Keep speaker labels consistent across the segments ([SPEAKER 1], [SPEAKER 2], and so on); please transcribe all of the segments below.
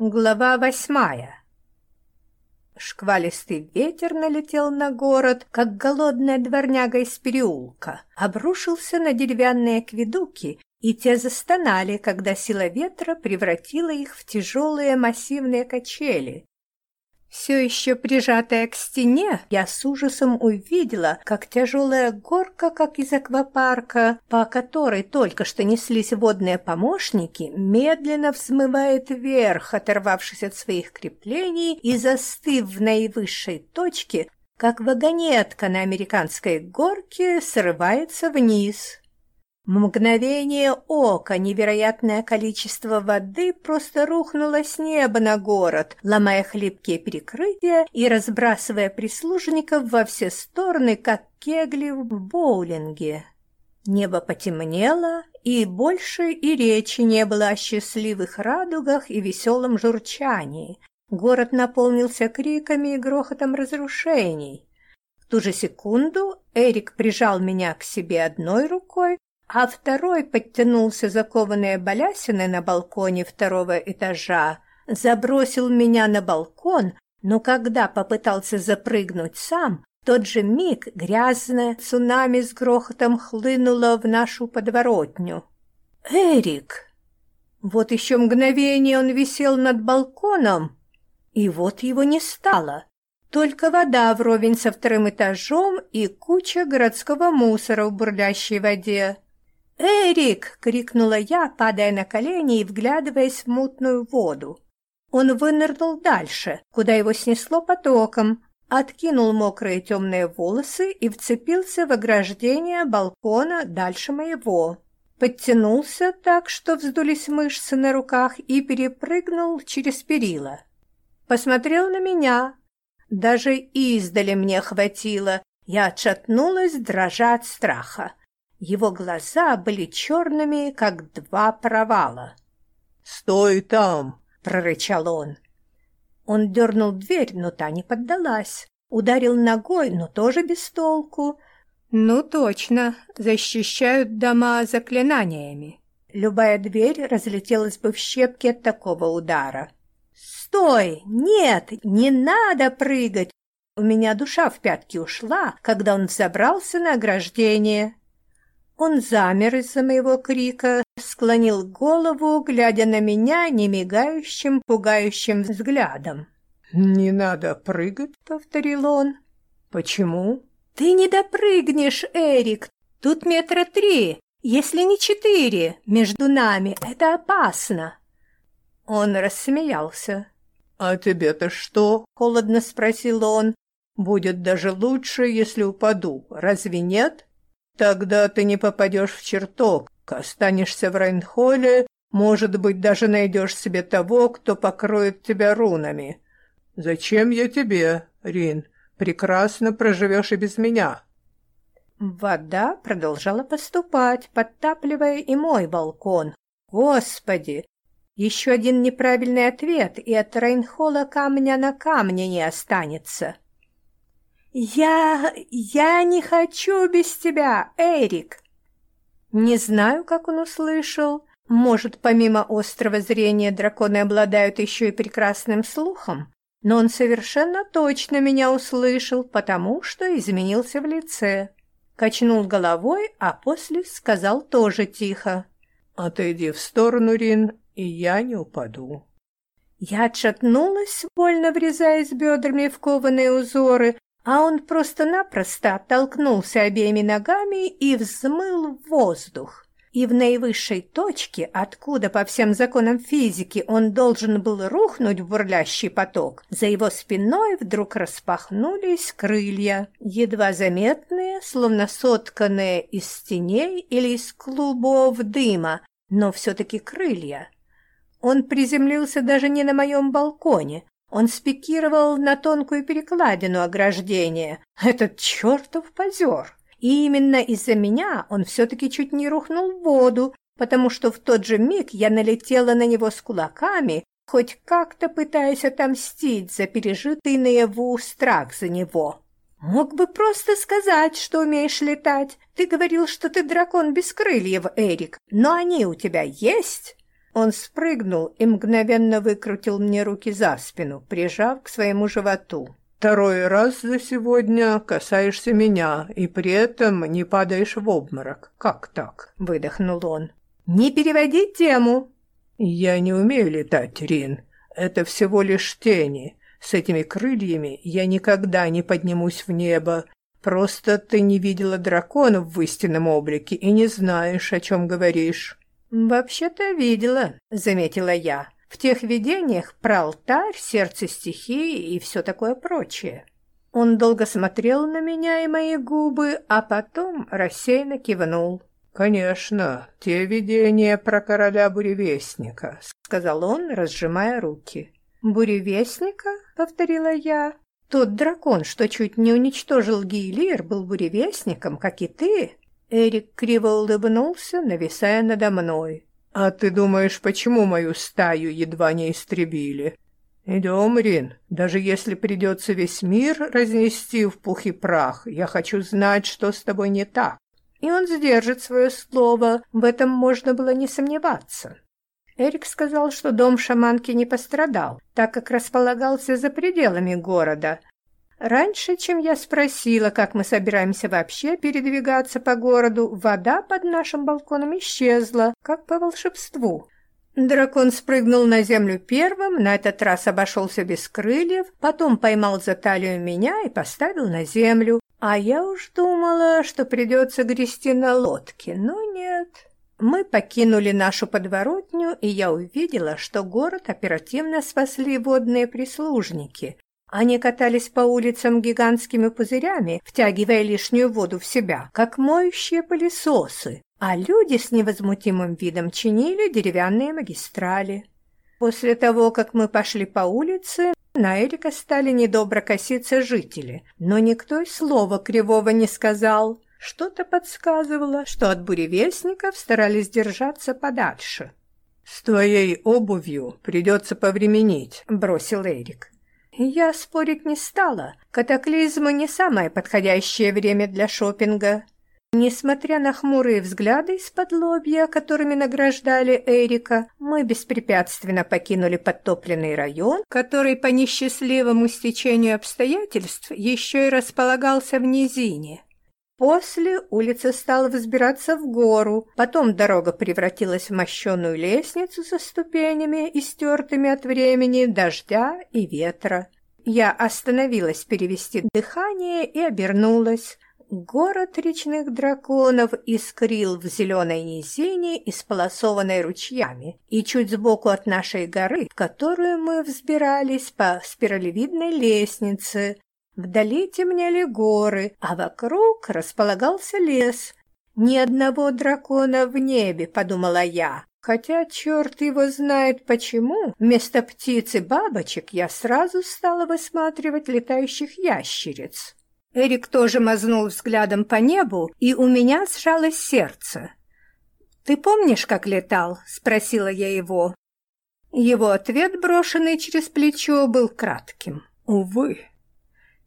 [SPEAKER 1] Глава восьмая. Шквалистый ветер налетел на город, как голодная дворняга из переулка, обрушился на деревянные акведуки, и те застонали, когда сила ветра превратила их в тяжелые массивные качели, все еще прижатая к стене, я с ужасом увидела, как тяжелая горка, как из аквапарка, по которой только что неслись водные помощники, медленно взмывает вверх, оторвавшись от своих креплений и застыв в наивысшей точке, как вагонетка на американской горке срывается вниз. Мгновение ока невероятное количество воды просто рухнуло с неба на город, ломая хлипкие перекрытия и разбрасывая прислужников во все стороны, как кегли в боулинге. Небо потемнело, и больше и речи не было о счастливых радугах и веселом журчании. Город наполнился криками и грохотом разрушений. В ту же секунду Эрик прижал меня к себе одной рукой, а второй подтянулся закованные балясины на балконе второго этажа, забросил меня на балкон, но когда попытался запрыгнуть сам, тот же миг грязное цунами с грохотом хлынуло в нашу подворотню. «Эрик!» Вот еще мгновение он висел над балконом, и вот его не стало. Только вода вровень со вторым этажом и куча городского мусора в бурлящей воде. «Эрик!» — крикнула я, падая на колени и вглядываясь в мутную воду. Он вынырнул дальше, куда его снесло потоком, откинул мокрые темные волосы и вцепился в ограждение балкона дальше моего. Подтянулся так, что вздулись мышцы на руках и перепрыгнул через перила. Посмотрел на меня. Даже издали мне хватило. Я отшатнулась, дрожа от страха. Его глаза были черными, как два провала.
[SPEAKER 2] «Стой там!»
[SPEAKER 1] — прорычал он. Он дернул дверь, но та не поддалась. Ударил ногой, но тоже без толку. Ну, точно, защищают дома заклинаниями. Любая дверь разлетелась бы в щепки от такого удара. «Стой! Нет! Не надо прыгать!» У меня душа в пятки ушла, когда он взобрался на ограждение. Он замер из-за моего крика, склонил голову, глядя на меня немигающим, пугающим взглядом.
[SPEAKER 2] «Не надо прыгать», — повторил он.
[SPEAKER 1] «Почему?» «Ты не допрыгнешь, Эрик. Тут метра три, если не четыре. Между нами это опасно». Он рассмеялся.
[SPEAKER 2] «А тебе-то что?» — холодно спросил он. «Будет даже лучше, если упаду. Разве нет?» Тогда ты не попадешь в чертог, останешься в Райнхолле, может быть, даже найдешь себе того, кто покроет тебя рунами. Зачем я тебе, Рин? Прекрасно проживешь и без меня.
[SPEAKER 1] Вода продолжала поступать, подтапливая и мой балкон. Господи! Еще один неправильный ответ, и от Рейнхола камня на камне не останется. «Я... я не хочу без тебя, Эрик!» Не знаю, как он услышал. Может, помимо острого зрения драконы обладают еще и прекрасным слухом, но он совершенно точно меня услышал, потому что изменился в лице. Качнул головой, а после сказал тоже тихо.
[SPEAKER 2] «Отойди в сторону, Рин, и я не упаду».
[SPEAKER 1] Я отшатнулась, больно врезаясь бедрами в кованые узоры, а он просто-напросто оттолкнулся обеими ногами и взмыл в воздух. И в наивысшей точке, откуда по всем законам физики он должен был рухнуть в бурлящий поток, за его спиной вдруг распахнулись крылья, едва заметные, словно сотканные из теней или из клубов дыма, но все-таки крылья. Он приземлился даже не на моем балконе, он спикировал на тонкую перекладину ограждения. Этот чертов позер. И именно из-за меня он все-таки чуть не рухнул в воду, потому что в тот же миг я налетела на него с кулаками, хоть как-то пытаясь отомстить за пережитый наяву страх за него. Мог бы просто сказать, что умеешь летать. Ты говорил, что ты дракон без крыльев, Эрик, но они у тебя есть? Он спрыгнул и мгновенно выкрутил мне руки за спину, прижав к своему животу.
[SPEAKER 2] «Второй раз за сегодня касаешься меня, и при этом не падаешь в обморок. Как так?» — выдохнул он.
[SPEAKER 1] «Не переводи тему!»
[SPEAKER 2] «Я не умею летать, Рин. Это всего лишь тени. С этими крыльями я никогда не поднимусь в небо. Просто ты не видела драконов в истинном облике и не знаешь, о чем говоришь».
[SPEAKER 1] «Вообще-то видела», — заметила я. «В тех видениях про алтарь, сердце стихии и все такое прочее». Он долго смотрел на меня и мои губы, а потом рассеянно кивнул.
[SPEAKER 2] «Конечно, те видения про короля буревестника», — сказал он, разжимая руки.
[SPEAKER 1] «Буревестника?» — повторила я. «Тот дракон, что чуть не уничтожил Гейлир, был буревестником, как и ты?» Эрик криво улыбнулся, нависая надо мной.
[SPEAKER 2] «А ты думаешь, почему мою стаю едва не истребили? Идем, Рин, даже если придется весь мир разнести в пух и прах, я хочу знать, что с тобой не так».
[SPEAKER 1] И он сдержит свое слово, в этом можно было не сомневаться. Эрик сказал, что дом шаманки не пострадал, так как располагался за пределами города, Раньше, чем я спросила, как мы собираемся вообще передвигаться по городу, вода под нашим балконом исчезла, как по волшебству. Дракон спрыгнул на землю первым, на этот раз обошелся без крыльев, потом поймал за талию меня и поставил на землю. А я уж думала, что придется грести на лодке, но нет. Мы покинули нашу подворотню, и я увидела, что город оперативно спасли водные прислужники, они катались по улицам гигантскими пузырями, втягивая лишнюю воду в себя, как моющие пылесосы, а люди с невозмутимым видом чинили деревянные магистрали. После того, как мы пошли по улице, на Эрика стали недобро коситься жители, но никто и слова кривого не сказал. Что-то подсказывало, что от буревестников старались держаться подальше.
[SPEAKER 2] «С твоей обувью придется повременить», — бросил Эрик.
[SPEAKER 1] Я спорить не стала. Катаклизмы не самое подходящее время для шопинга. Несмотря на хмурые взгляды из-под лобья, которыми награждали Эрика, мы беспрепятственно покинули подтопленный район, который по несчастливому стечению обстоятельств еще и располагался в низине. После улица стала взбираться в гору, потом дорога превратилась в мощеную лестницу со ступенями, истертыми от времени, дождя и ветра. Я остановилась перевести дыхание и обернулась. Город речных драконов искрил в зеленой низине, исполосованной ручьями, и чуть сбоку от нашей горы, в которую мы взбирались по спиралевидной лестнице, Вдали темнели горы, а вокруг располагался лес. «Ни одного дракона в небе», — подумала я. Хотя черт его знает почему, вместо птиц и бабочек я сразу стала высматривать летающих ящериц. Эрик тоже мазнул взглядом по небу, и у меня сжалось сердце. «Ты помнишь, как летал?» — спросила я его. Его ответ, брошенный через плечо, был кратким. «Увы».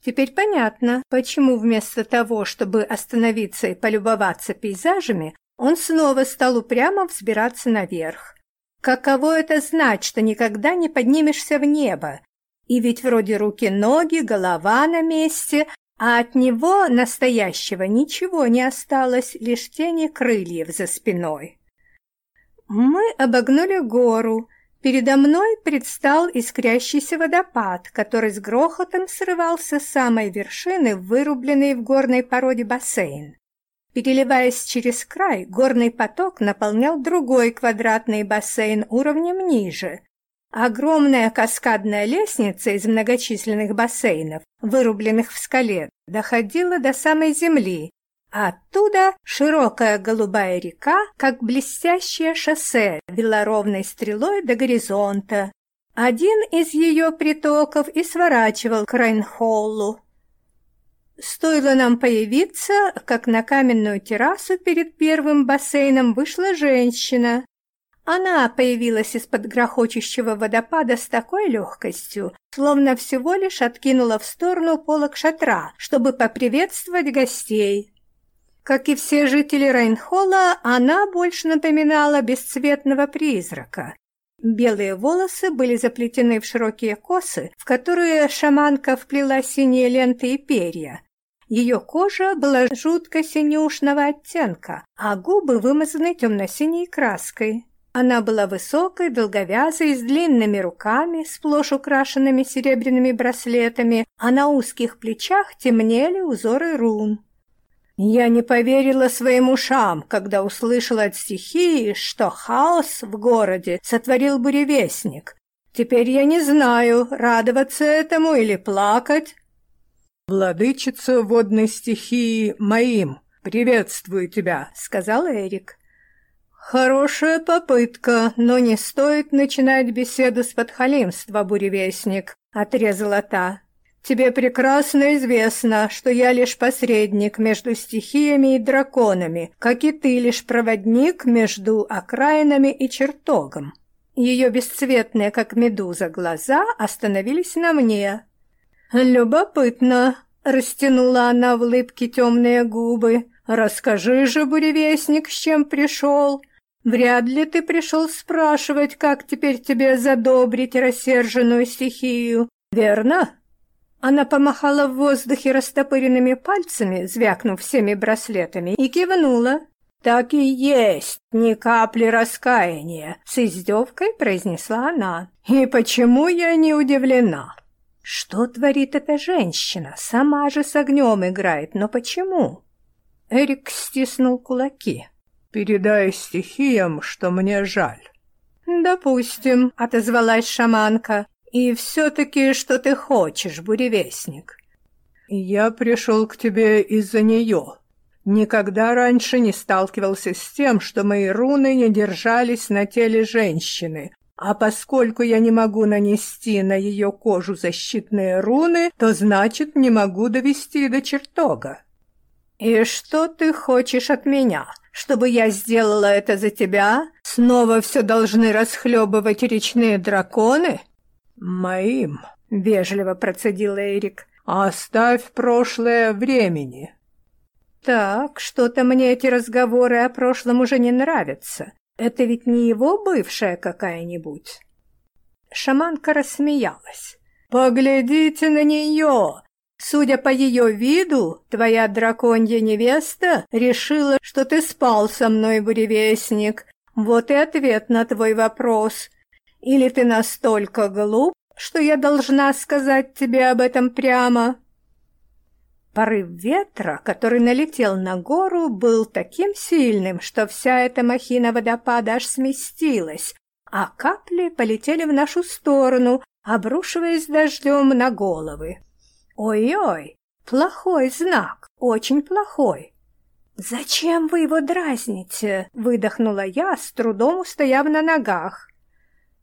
[SPEAKER 1] Теперь понятно, почему вместо того, чтобы остановиться и полюбоваться пейзажами, он снова стал упрямо взбираться наверх. Каково это знать, что никогда не поднимешься в небо? И ведь вроде руки-ноги, голова на месте, а от него, настоящего, ничего не осталось, лишь тени крыльев за спиной. Мы обогнули гору, Передо мной предстал искрящийся водопад, который с грохотом срывался с самой вершины, вырубленный в горной породе бассейн. Переливаясь через край, горный поток наполнял другой квадратный бассейн уровнем ниже. Огромная каскадная лестница из многочисленных бассейнов, вырубленных в скале, доходила до самой земли, оттуда широкая голубая река, как блестящее шоссе, вела ровной стрелой до горизонта. Один из ее притоков и сворачивал к Райнхоллу. Стоило нам появиться, как на каменную террасу перед первым бассейном вышла женщина. Она появилась из-под грохочущего водопада с такой легкостью, словно всего лишь откинула в сторону полок шатра, чтобы поприветствовать гостей. Как и все жители Райнхолла, она больше напоминала бесцветного призрака. Белые волосы были заплетены в широкие косы, в которые шаманка вплела синие ленты и перья. Ее кожа была жутко синюшного оттенка, а губы вымазаны темно-синей краской. Она была высокой, долговязой, с длинными руками, сплошь украшенными серебряными браслетами, а на узких плечах темнели узоры рун. Я не поверила своим ушам, когда услышала от стихии, что хаос в городе сотворил буревестник. Теперь я не знаю, радоваться этому или плакать.
[SPEAKER 2] «Владычица водной стихии моим, приветствую тебя», — сказал Эрик. «Хорошая попытка, но не стоит начинать беседу с подхалимства, буревестник», — отрезала та. «Тебе прекрасно известно, что я лишь посредник между стихиями и драконами, как и ты лишь проводник между окраинами и чертогом». Ее бесцветные, как медуза, глаза остановились на мне. «Любопытно», — растянула она в улыбке темные губы. «Расскажи же, буревестник, с чем пришел?» Вряд ли ты пришел спрашивать, как теперь тебе задобрить рассерженную стихию, верно?» Она помахала в воздухе растопыренными пальцами, звякнув всеми браслетами, и кивнула. «Так и есть, ни капли раскаяния», — с издевкой произнесла она. «И почему я не удивлена?» «Что творит эта женщина? Сама же с огнем играет, но почему?» Эрик стиснул кулаки. Передай стихиям, что мне жаль».
[SPEAKER 1] «Допустим», — отозвалась шаманка. «И все-таки что ты хочешь, буревестник?»
[SPEAKER 2] «Я пришел к тебе из-за нее. Никогда раньше не сталкивался с тем, что мои руны не держались на теле женщины, а поскольку я не могу нанести на ее кожу защитные руны, то значит не могу довести до чертога».
[SPEAKER 1] «И что ты хочешь от меня?» чтобы я сделала это за тебя? Снова все должны расхлебывать речные драконы?»
[SPEAKER 2] «Моим», —
[SPEAKER 1] вежливо процедил Эрик.
[SPEAKER 2] «Оставь прошлое времени».
[SPEAKER 1] «Так, что-то мне эти разговоры о прошлом уже не нравятся. Это ведь не его бывшая какая-нибудь?» Шаманка рассмеялась. «Поглядите на нее! Судя по ее виду, твоя драконья невеста решила, что ты спал со мной, буревестник. Вот и ответ на твой вопрос. Или ты настолько глуп, что я должна сказать тебе об этом прямо?» Порыв ветра, который налетел на гору, был таким сильным, что вся эта махина водопада аж сместилась, а капли полетели в нашу сторону, обрушиваясь дождем на головы. Ой-ой, плохой знак, очень плохой. «Зачем вы его дразните?» — выдохнула я, с трудом устояв на ногах.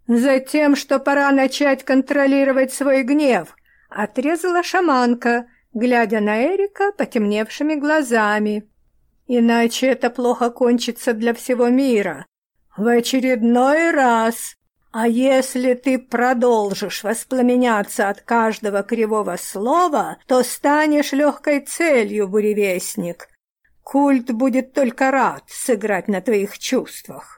[SPEAKER 1] «Затем, что пора начать контролировать свой гнев», — отрезала шаманка, глядя на Эрика потемневшими глазами. «Иначе это плохо кончится для всего мира. В очередной раз а если ты продолжишь воспламеняться от каждого кривого слова, то станешь легкой целью, буревестник. Культ будет только рад сыграть на твоих чувствах.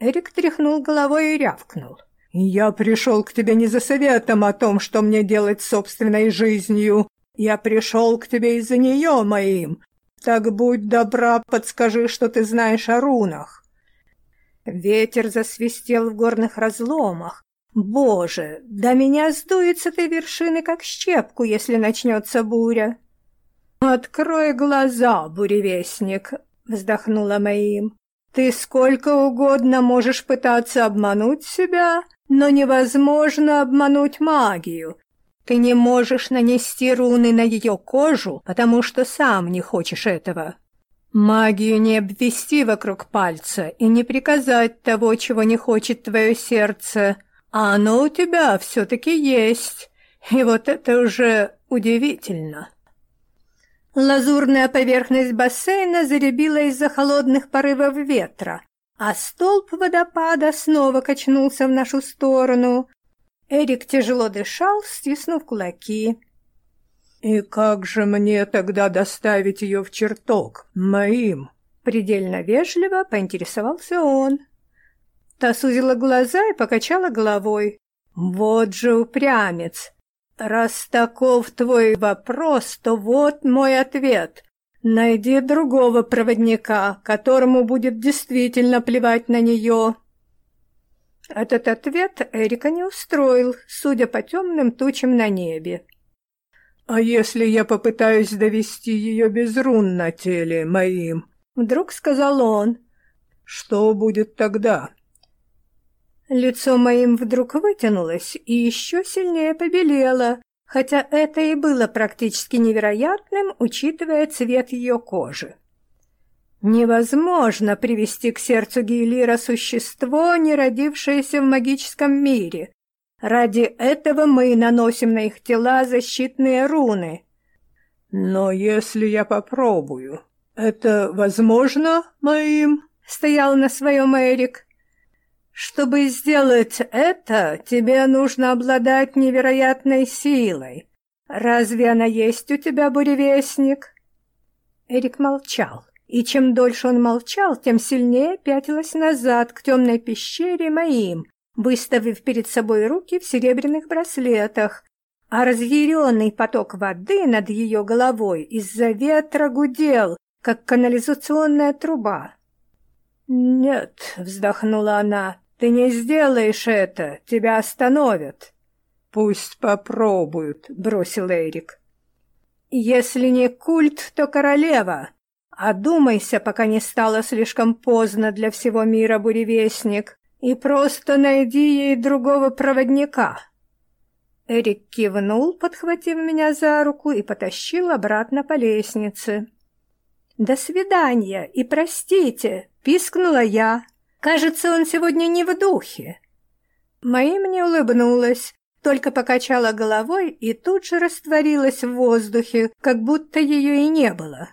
[SPEAKER 1] Эрик тряхнул головой и рявкнул.
[SPEAKER 2] «Я пришел к тебе не за советом о том, что мне делать с собственной жизнью. Я пришел к тебе из-за нее моим. Так будь добра, подскажи, что ты знаешь о рунах».
[SPEAKER 1] Ветер засвистел в горных разломах. Боже, да меня сдует с этой вершины, как щепку, если начнется буря. «Открой глаза, буревестник!» — вздохнула Маим. «Ты сколько угодно можешь пытаться обмануть себя, но невозможно обмануть магию. Ты не можешь нанести руны на ее кожу, потому что сам не хочешь этого. Магию не обвести вокруг пальца и не приказать того, чего не хочет твое сердце, а оно у тебя все-таки есть, и вот это уже удивительно. Лазурная поверхность бассейна заребила из-за холодных порывов ветра, а столб водопада снова качнулся в нашу сторону. Эрик тяжело дышал, стиснув кулаки.
[SPEAKER 2] И как же мне тогда доставить ее в чертог, моим?
[SPEAKER 1] Предельно вежливо поинтересовался он. Та сузила глаза и покачала головой. «Вот же упрямец! Раз таков твой вопрос, то вот мой ответ. Найди другого проводника, которому будет действительно плевать на нее». Этот ответ Эрика не устроил, судя по темным тучам на небе.
[SPEAKER 2] «А если я попытаюсь довести ее без рун на теле моим?»
[SPEAKER 1] Вдруг сказал он.
[SPEAKER 2] «Что будет тогда?»
[SPEAKER 1] Лицо моим вдруг вытянулось и еще сильнее побелело, хотя это и было практически невероятным, учитывая цвет ее кожи. Невозможно привести к сердцу Гейлира существо, не родившееся в магическом мире. Ради этого мы наносим на их тела защитные руны.
[SPEAKER 2] Но если я попробую, это возможно моим?
[SPEAKER 1] Стоял на своем Эрик. Чтобы сделать это, тебе нужно обладать невероятной силой. Разве она есть у тебя, буревестник?» Эрик молчал, и чем дольше он молчал, тем сильнее пятилась назад к темной пещере моим, выставив перед собой руки в серебряных браслетах, а разъяренный поток воды над ее головой из-за ветра гудел, как канализационная труба. «Нет», — вздохнула она, ты не сделаешь это, тебя остановят.
[SPEAKER 2] Пусть попробуют, бросил Эрик.
[SPEAKER 1] Если не культ, то королева. Одумайся, пока не стало слишком поздно для всего мира, буревестник, и просто найди ей другого проводника. Эрик кивнул, подхватив меня за руку и потащил обратно по лестнице. «До свидания и простите!» — пискнула я, Кажется, он сегодня не в духе. Моим не улыбнулась, только покачала головой и тут же растворилась в воздухе, как будто ее и не было.